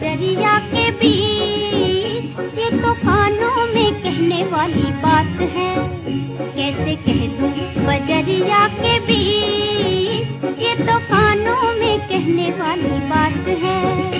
दरिया के बीच? ये तो में कहने वाली बात है। कैसे कह दूँ बजरिया के बीच? ये तो कानों में कहने वाली बात है।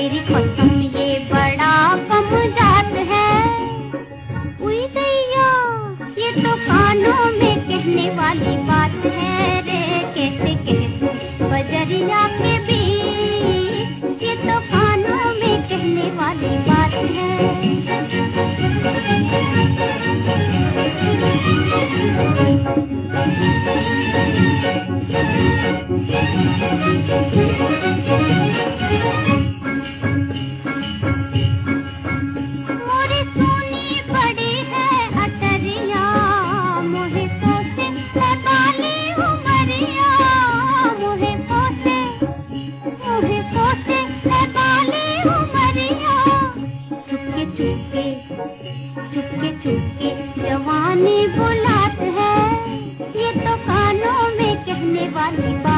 तेरी कसम ये बड़ा कम जात है। उई दैया ये तो कानों में कहने वाली बात है। रे, कैसे कह, बजरिया के भी ये तो कानों में कहने वाली बात है। चुपके चुपके जवानी बुलात है। ये तो कानों में कहने वाली बात